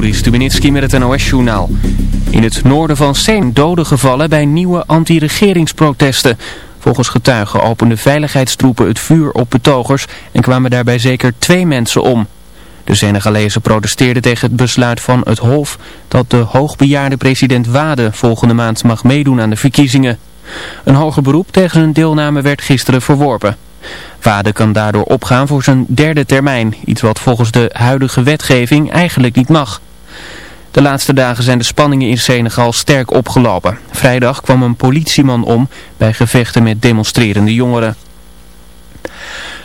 Juri Stubenitski met het NOS-journaal. In het noorden van Seen doden gevallen bij nieuwe anti-regeringsprotesten. Volgens getuigen openden veiligheidstroepen het vuur op betogers en kwamen daarbij zeker twee mensen om. De Senegalezen protesteerden tegen het besluit van het Hof dat de hoogbejaarde president Wade volgende maand mag meedoen aan de verkiezingen. Een hoger beroep tegen zijn deelname werd gisteren verworpen. Wade kan daardoor opgaan voor zijn derde termijn, iets wat volgens de huidige wetgeving eigenlijk niet mag. De laatste dagen zijn de spanningen in Senegal sterk opgelopen. Vrijdag kwam een politieman om bij gevechten met demonstrerende jongeren.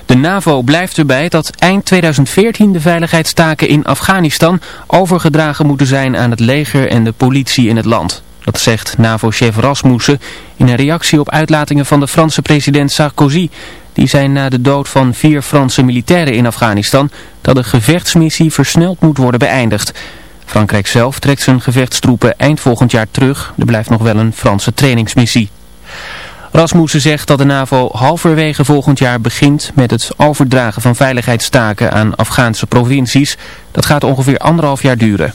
De NAVO blijft erbij dat eind 2014 de veiligheidstaken in Afghanistan overgedragen moeten zijn aan het leger en de politie in het land. Dat zegt NAVO-chef Rasmussen in een reactie op uitlatingen van de Franse president Sarkozy. Die zei na de dood van vier Franse militairen in Afghanistan dat de gevechtsmissie versneld moet worden beëindigd. Frankrijk zelf trekt zijn gevechtstroepen eind volgend jaar terug. Er blijft nog wel een Franse trainingsmissie. Rasmussen zegt dat de NAVO halverwege volgend jaar begint met het overdragen van veiligheidstaken aan Afghaanse provincies. Dat gaat ongeveer anderhalf jaar duren.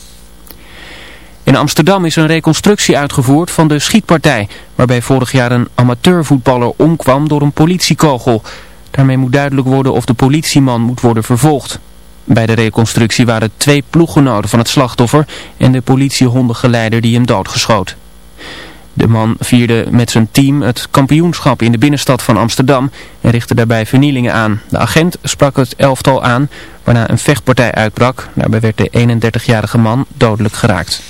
In Amsterdam is een reconstructie uitgevoerd van de schietpartij, waarbij vorig jaar een amateurvoetballer omkwam door een politiekogel. Daarmee moet duidelijk worden of de politieman moet worden vervolgd. Bij de reconstructie waren twee ploeggenoten van het slachtoffer en de politiehondengeleider die hem doodgeschoot. De man vierde met zijn team het kampioenschap in de binnenstad van Amsterdam en richtte daarbij vernielingen aan. De agent sprak het elftal aan, waarna een vechtpartij uitbrak. Daarbij werd de 31-jarige man dodelijk geraakt.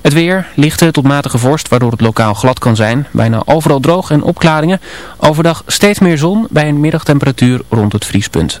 Het weer, lichte tot matige vorst, waardoor het lokaal glad kan zijn. Bijna overal droog en opklaringen. Overdag steeds meer zon bij een middagtemperatuur rond het vriespunt.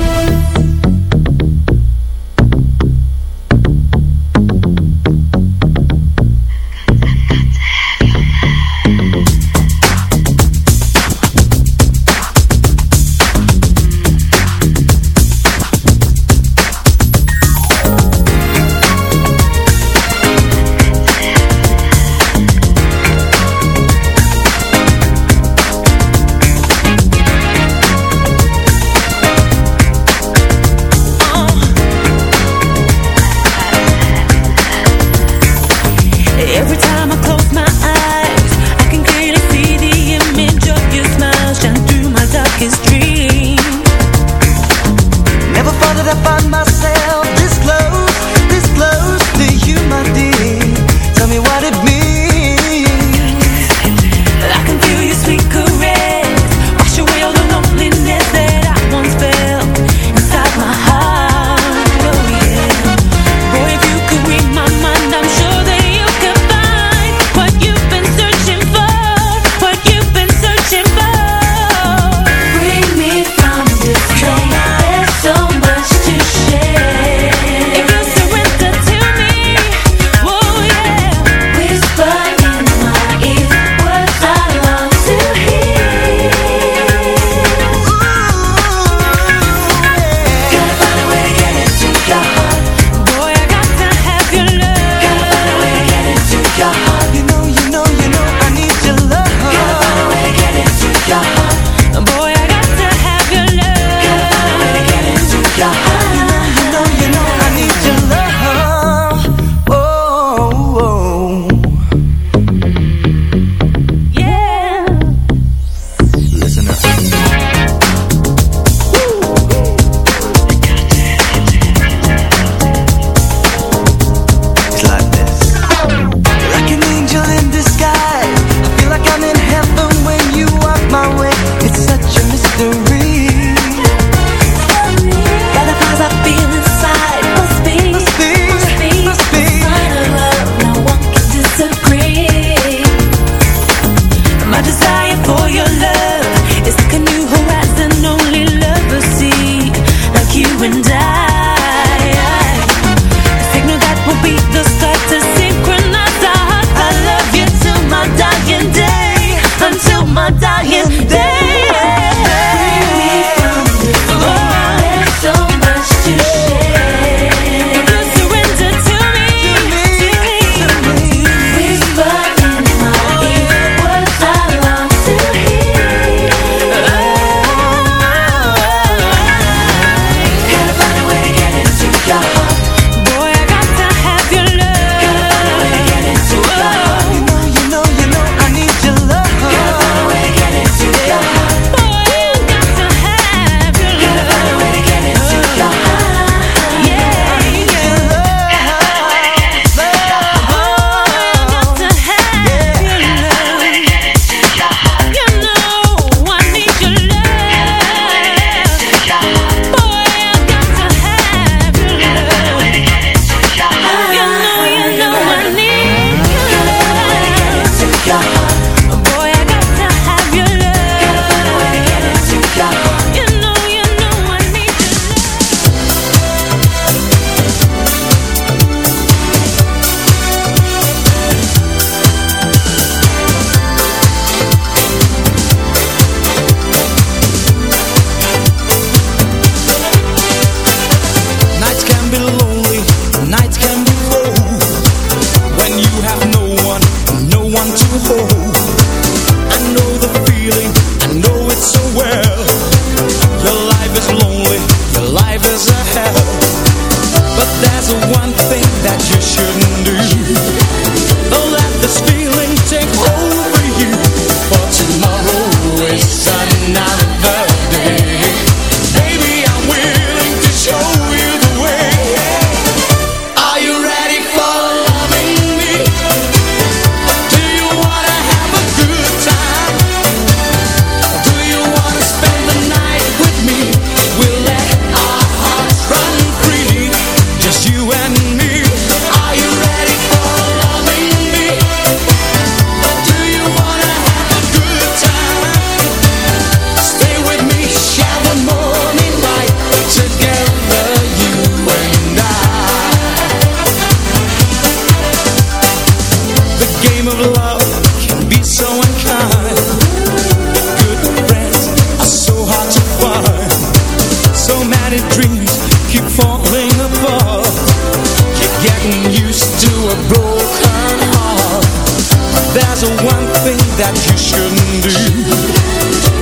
That you shouldn't do.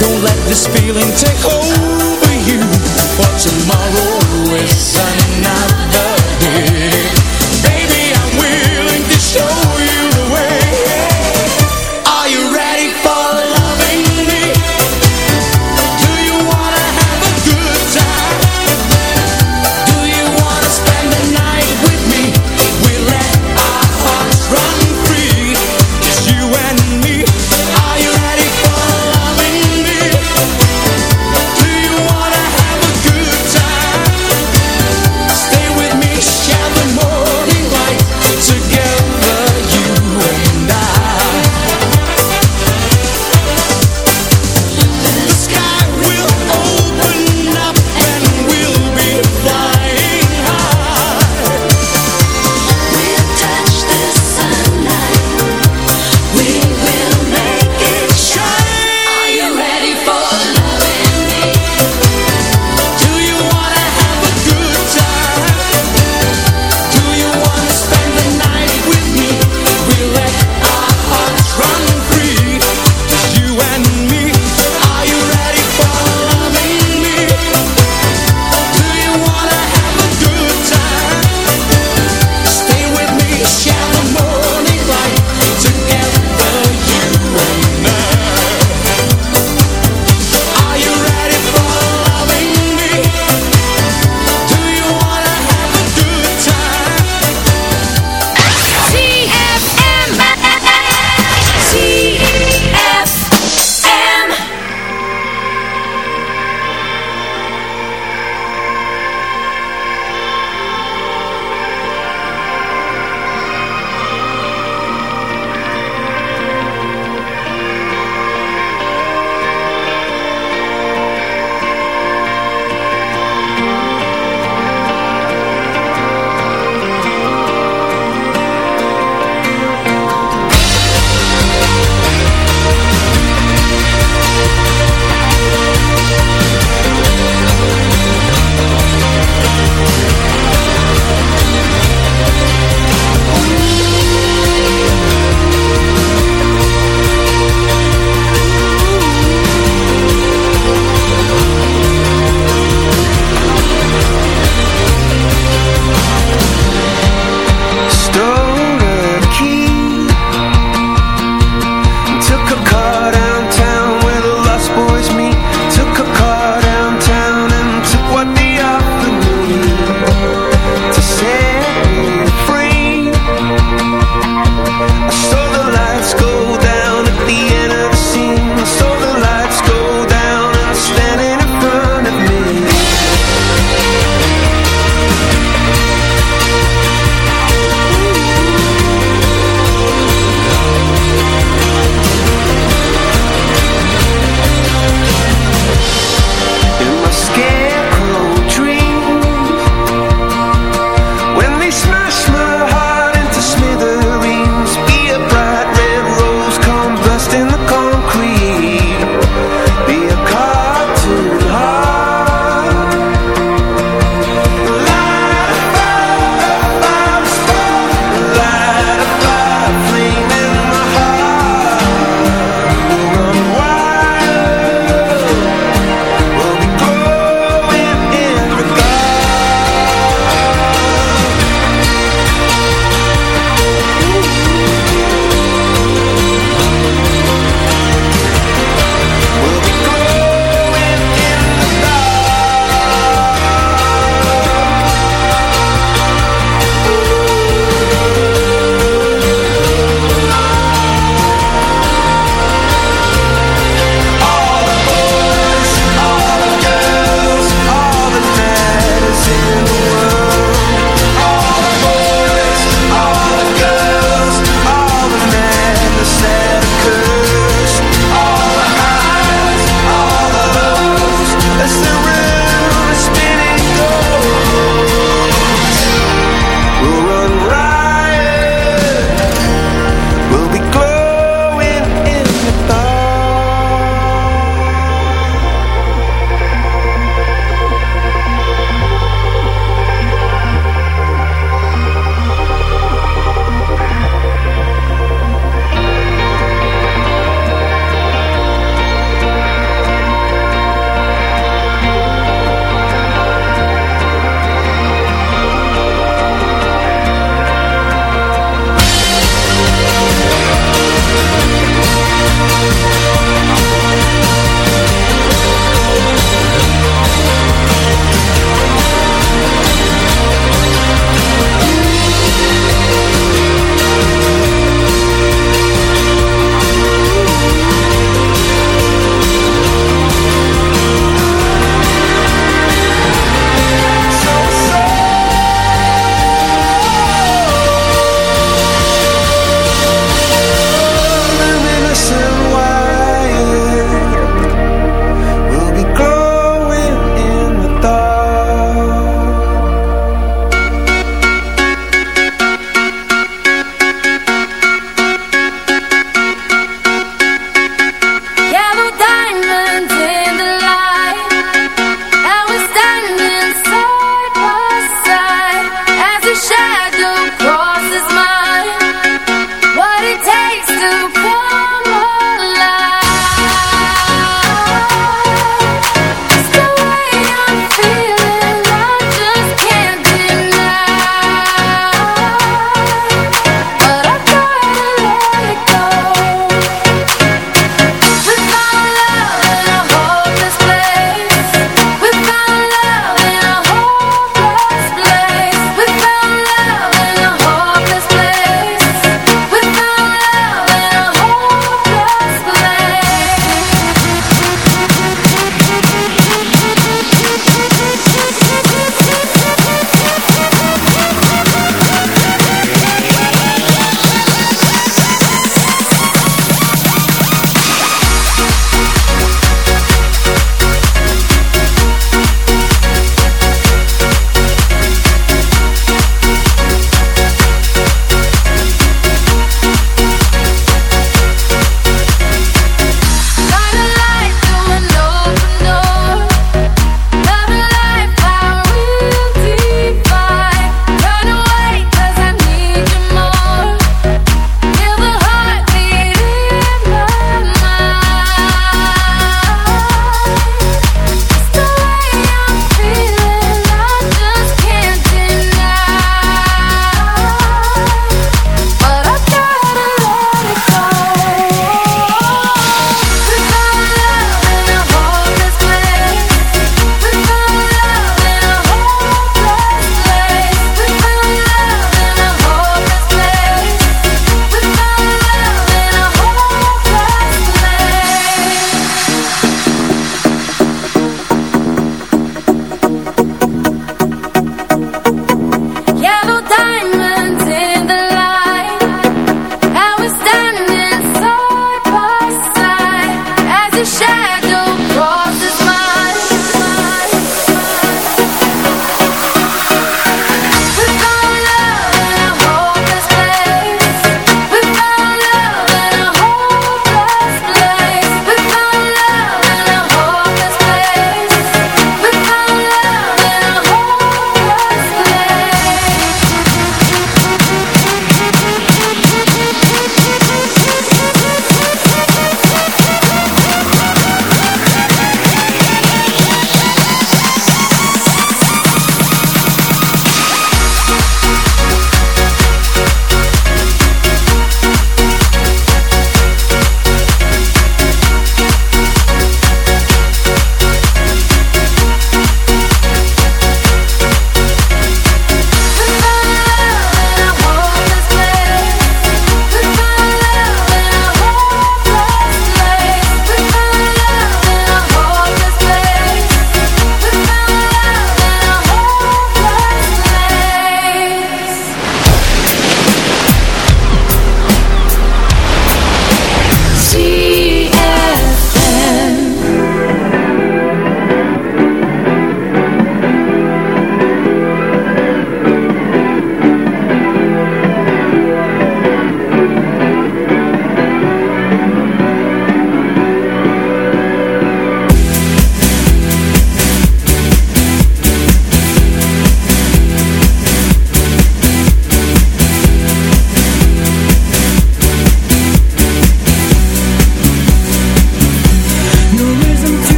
Don't let this feeling take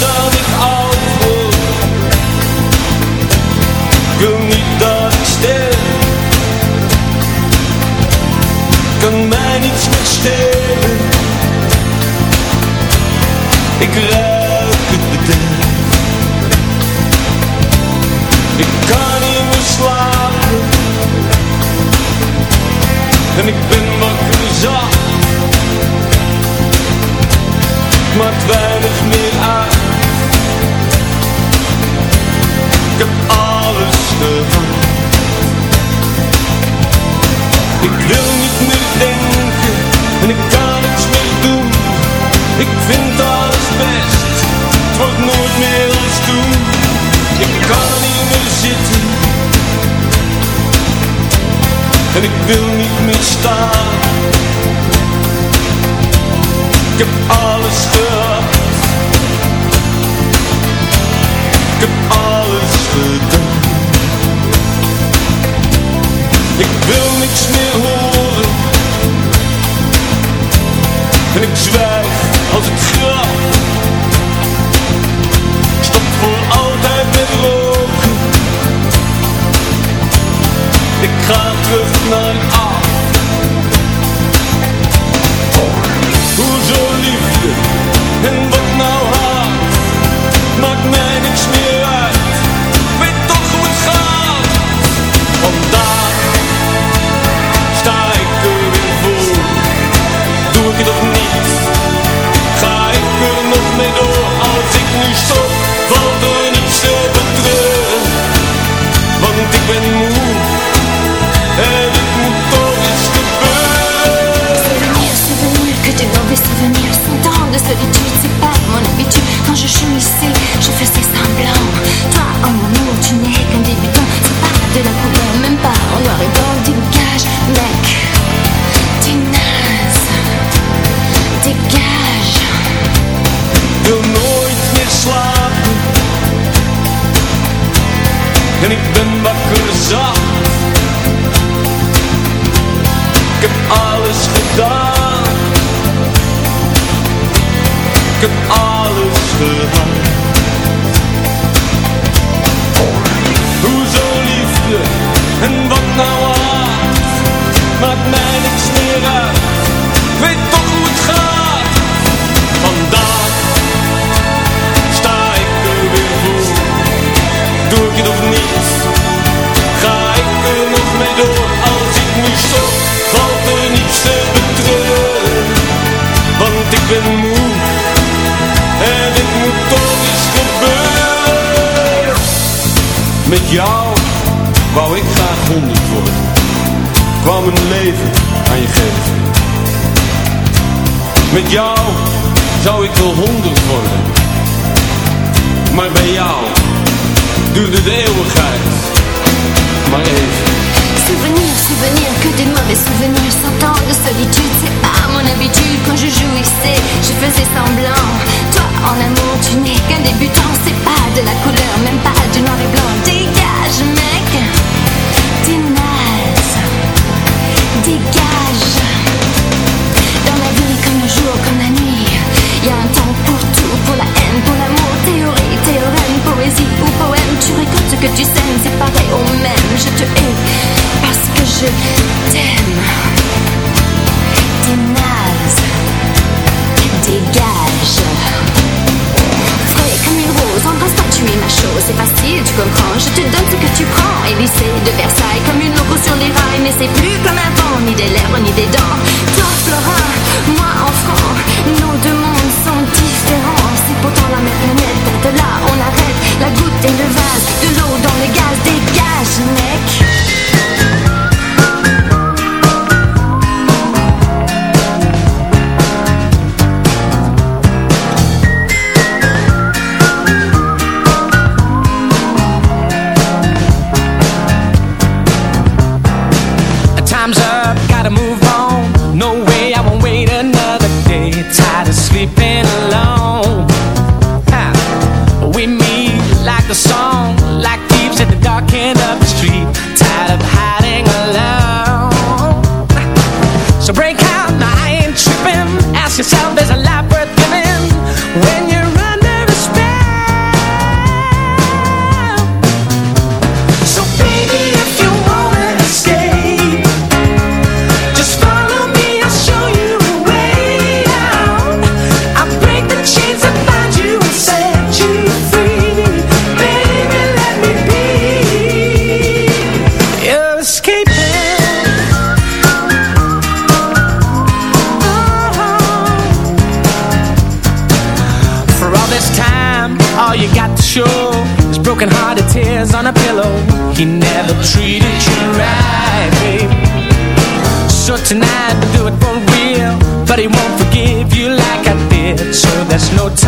ik niet dat ik. Kan mij niets meer. Ik. Met jou Souvenir, souvenir, que des mauvais souvenirs. Cent ans de solitude, c'est pas mon habitude. Quand je jouissais, je faisais semblant. Toi en amour, tu n'es qu'un débutant. C'est pas de la couleur, même pas du noir et blanc. tonight to do it for real. But he won't forgive you like I did. So there's no time